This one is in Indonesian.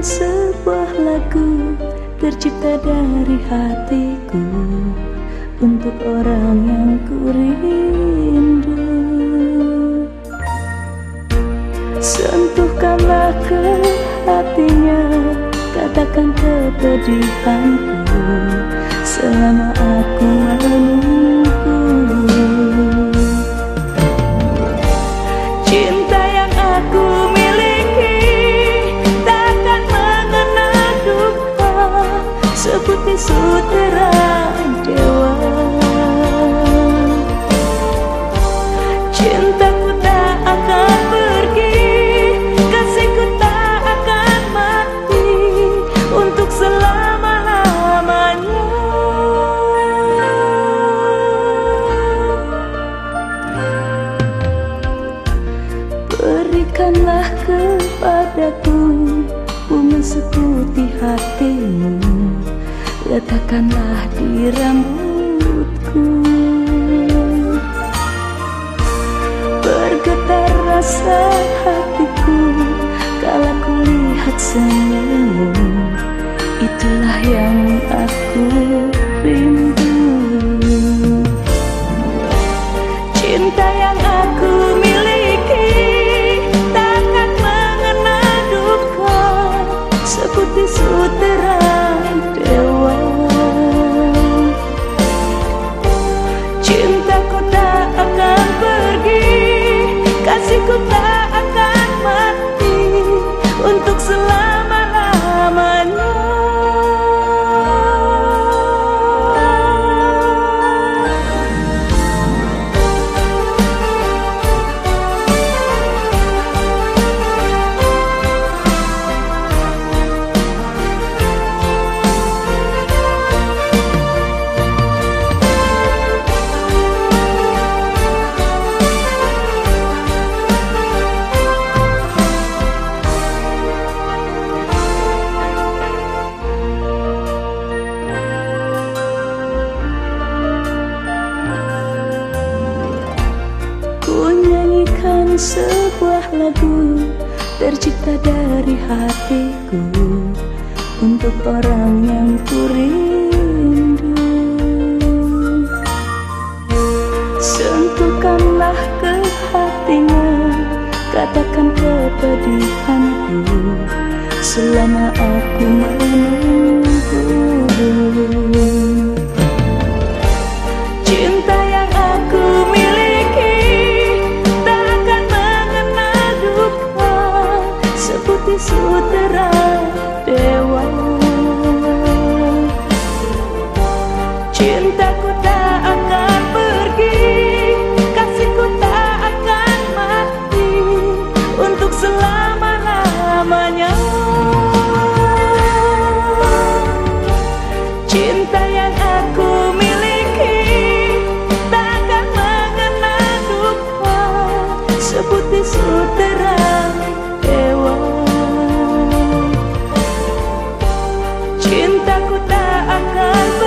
sebuah lagu tercipta dari hatiku untuk orang yang ku rindu sentuhkanlah ke hatinya katakan kepedihanku. Seperti sutera dewa. Cintaku tak akan pergi Kasihku tak akan mati Untuk selama-lamanya. Berikanlah kepadaku bunga seputih hatimu Letakkanlah di rambutku. Bergetar rasa hatiku Kala ku lihat senyummu. Itulah yang aku sebuah lagu Tercipta dari hatiku Untuk orang yang ku rindu. Sentuhkanlah ke hatinya Katakan kepedihanku Selama aku menunggu sutera dewa. Cintaku tak Cintaku tak akan